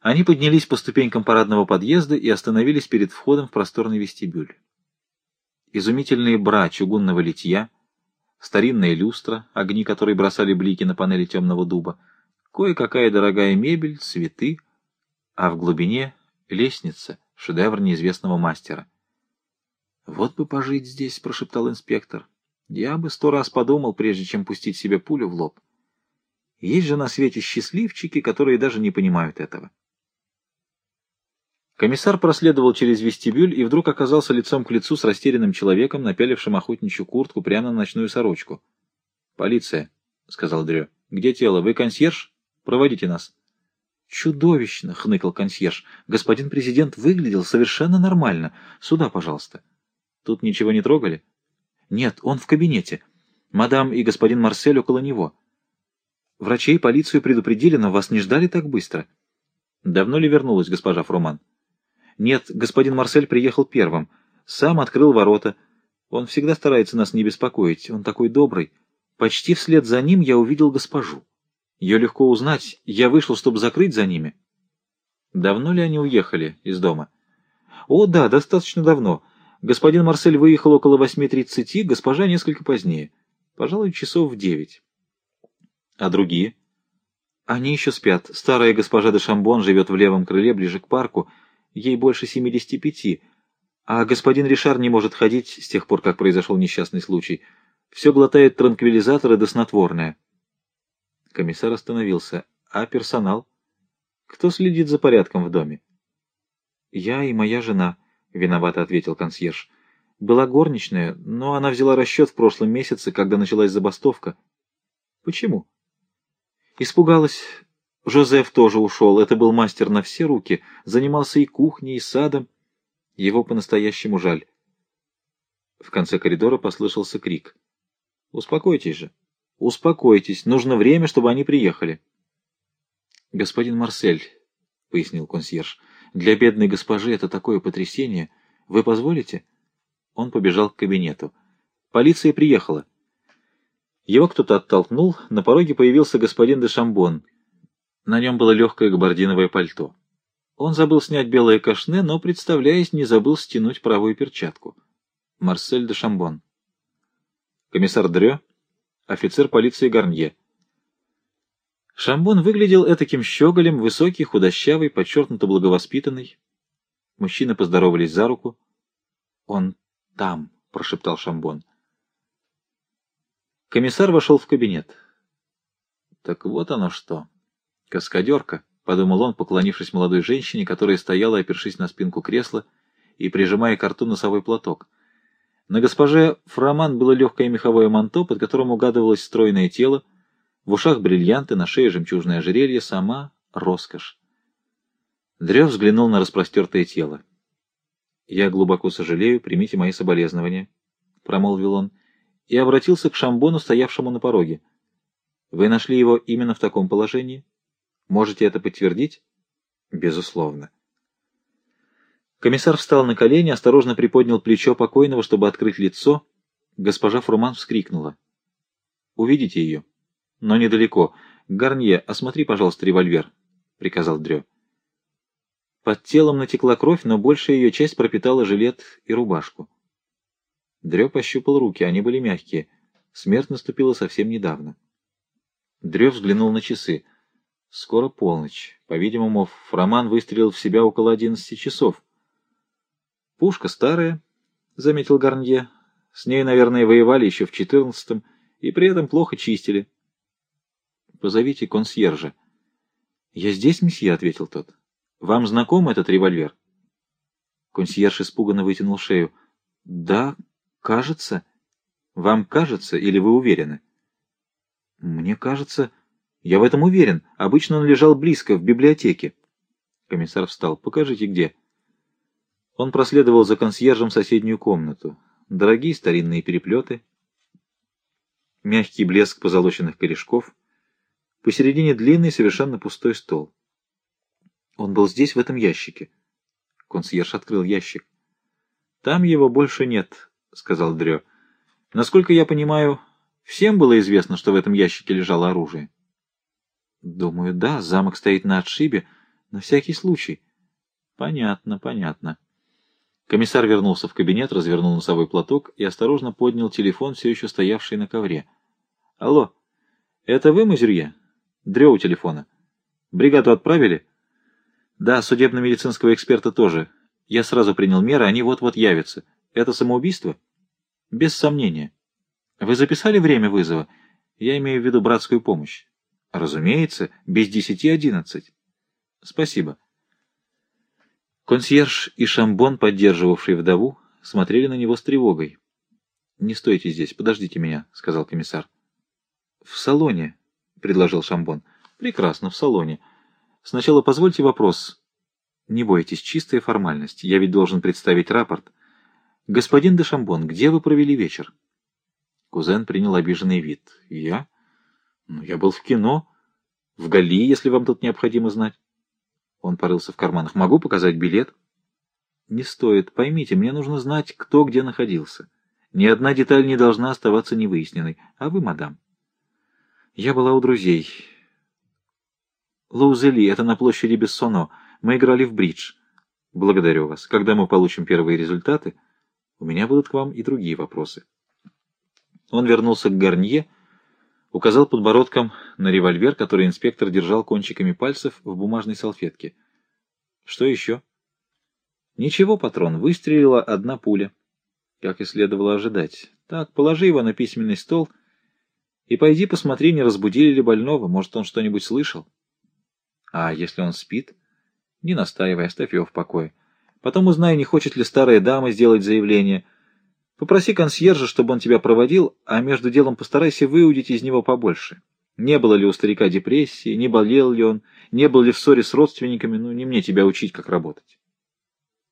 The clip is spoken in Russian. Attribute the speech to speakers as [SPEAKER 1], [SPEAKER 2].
[SPEAKER 1] Они поднялись по ступенькам парадного подъезда и остановились перед входом в просторный вестибюль. Изумительные бра чугунного литья, старинная люстра, огни которой бросали блики на панели темного дуба, кое-какая дорогая мебель, цветы, а в глубине — лестница, шедевр неизвестного мастера. «Вот бы пожить здесь», — прошептал инспектор. «Я бы сто раз подумал, прежде чем пустить себе пулю в лоб. Есть же на свете счастливчики, которые даже не понимают этого». Комиссар проследовал через вестибюль и вдруг оказался лицом к лицу с растерянным человеком, напялившим охотничью куртку прямо на ночную сорочку. «Полиция», — сказал Дрё. «Где тело? Вы консьерж? Проводите нас». «Чудовищно!» — хныкал консьерж. «Господин президент выглядел совершенно нормально. Сюда, пожалуйста». «Тут ничего не трогали?» «Нет, он в кабинете. Мадам и господин Марсель около него. Врачей полицию предупредили, но вас не ждали так быстро». «Давно ли вернулась госпожа Фруман?» Нет, господин Марсель приехал первым. Сам открыл ворота. Он всегда старается нас не беспокоить. Он такой добрый. Почти вслед за ним я увидел госпожу. Ее легко узнать. Я вышел, чтобы закрыть за ними. Давно ли они уехали из дома? О, да, достаточно давно. Господин Марсель выехал около 8.30, госпожа несколько позднее. Пожалуй, часов в девять. А другие? Они еще спят. Старая госпожа де Шамбон живет в левом крыле, ближе к парку, ей больше 75, а господин Ришар не может ходить с тех пор, как произошел несчастный случай. Все глотает транквилизаторы да снотворное. Комиссар остановился. А персонал? Кто следит за порядком в доме? Я и моя жена, — виновато ответил консьерж. Была горничная, но она взяла расчет в прошлом месяце, когда началась забастовка. Почему? Испугалась, Жозеф тоже ушел, это был мастер на все руки, занимался и кухней, и садом. Его по-настоящему жаль. В конце коридора послышался крик. «Успокойтесь же! Успокойтесь! Нужно время, чтобы они приехали!» «Господин Марсель», — пояснил консьерж, — «для бедной госпожи это такое потрясение. Вы позволите?» Он побежал к кабинету. Полиция приехала. Его кто-то оттолкнул, на пороге появился господин де Шамбон — на нем было легкое габардиновое пальто. Он забыл снять белое кашне, но, представляясь, не забыл стянуть правую перчатку. Марсель де Шамбон. Комиссар Дрё, офицер полиции Гарнье. Шамбон выглядел этаким щеголем, высокий, худощавый, подчеркнуто благовоспитанный. Мужчины поздоровались за руку. «Он там», — прошептал Шамбон. Комиссар вошел в кабинет. «Так вот оно что». «Каскадерка», — подумал он, поклонившись молодой женщине, которая стояла, опершись на спинку кресла и прижимая к рту носовой платок. На госпоже Фроман было легкое меховое манто, под которым угадывалось стройное тело, в ушах бриллианты, на шее жемчужное ожерелье, сама роскошь. Древ взглянул на распростертое тело. «Я глубоко сожалею, примите мои соболезнования», — промолвил он, и обратился к Шамбону, стоявшему на пороге. «Вы нашли его именно в таком положении?» Можете это подтвердить? Безусловно. Комиссар встал на колени, осторожно приподнял плечо покойного, чтобы открыть лицо. Госпожа Фруман вскрикнула. «Увидите ее?» «Но недалеко. Гарнье, осмотри, пожалуйста, револьвер», — приказал Дрё. Под телом натекла кровь, но большая ее часть пропитала жилет и рубашку. Дрё пощупал руки, они были мягкие. Смерть наступила совсем недавно. Дрё взглянул на часы. Скоро полночь. По-видимому, Фроман выстрелил в себя около одиннадцати часов. «Пушка старая», — заметил Гарнье. «С ней, наверное, воевали еще в четырнадцатом, и при этом плохо чистили». «Позовите консьержа». «Я здесь, месье», — ответил тот. «Вам знаком этот револьвер?» Консьерж испуганно вытянул шею. «Да, кажется». «Вам кажется или вы уверены?» «Мне кажется...» Я в этом уверен. Обычно он лежал близко, в библиотеке. Комиссар встал. Покажите, где. Он проследовал за консьержем соседнюю комнату. Дорогие старинные переплеты, мягкий блеск позолоченных корешков, посередине длинный, совершенно пустой стол. Он был здесь, в этом ящике. Консьерж открыл ящик. «Там его больше нет», — сказал Дрё. «Насколько я понимаю, всем было известно, что в этом ящике лежало оружие». Думаю, да, замок стоит на отшибе, На всякий случай. Понятно, понятно. Комиссар вернулся в кабинет, развернул носовой платок и осторожно поднял телефон, все еще стоявший на ковре. Алло, это вы, Мазюрье? Дрё у телефона. Бригаду отправили? Да, судебно-медицинского эксперта тоже. Я сразу принял меры, они вот-вот явятся. Это самоубийство? Без сомнения. Вы записали время вызова? Я имею в виду братскую помощь. Разумеется, без десяти одиннадцать. Спасибо. Консьерж и Шамбон, поддерживавший вдову, смотрели на него с тревогой. «Не стойте здесь, подождите меня», — сказал комиссар. «В салоне», — предложил Шамбон. «Прекрасно, в салоне. Сначала позвольте вопрос. Не бойтесь, чистая формальность. Я ведь должен представить рапорт. Господин де Шамбон, где вы провели вечер?» Кузен принял обиженный вид. «Я? Ну, я был в кино. В Гали, если вам тут необходимо знать». Он порылся в карманах. «Могу показать билет?» «Не стоит. Поймите, мне нужно знать, кто где находился. Ни одна деталь не должна оставаться невыясненной. А вы, мадам?» «Я была у друзей. Лоузели, это на площади Бессоно. Мы играли в бридж. Благодарю вас. Когда мы получим первые результаты, у меня будут к вам и другие вопросы». Он вернулся к Гарнье, указал подбородком на револьвер, который инспектор держал кончиками пальцев в бумажной салфетке. «Что еще?» «Ничего, патрон, выстрелила одна пуля». Как и следовало ожидать. «Так, положи его на письменный стол и пойди посмотри, не разбудили ли больного, может, он что-нибудь слышал». «А если он спит?» «Не настаивай, оставь его в покое. Потом узнай, не хочет ли старая дама сделать заявление». Попроси консьержа, чтобы он тебя проводил, а между делом постарайся выудить из него побольше. Не было ли у старика депрессии, не болел ли он, не был ли в ссоре с родственниками, ну, не мне тебя учить, как работать.